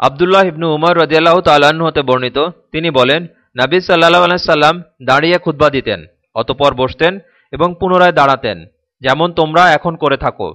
আবদুল্লাহ ইবনু উমর রদিয়াল্লাহ তাল্লাহ্ন হতে বর্ণিত, তিনি বলেন, নাবী সাল্লাহ আলাইসাল্লাম দাঁড়িয়ে খুদ্া দিতেন, অতপর বসতেন এবং পুনরায় দাঁড়াতেন, যেমন তোমরা এখন করে থাকো।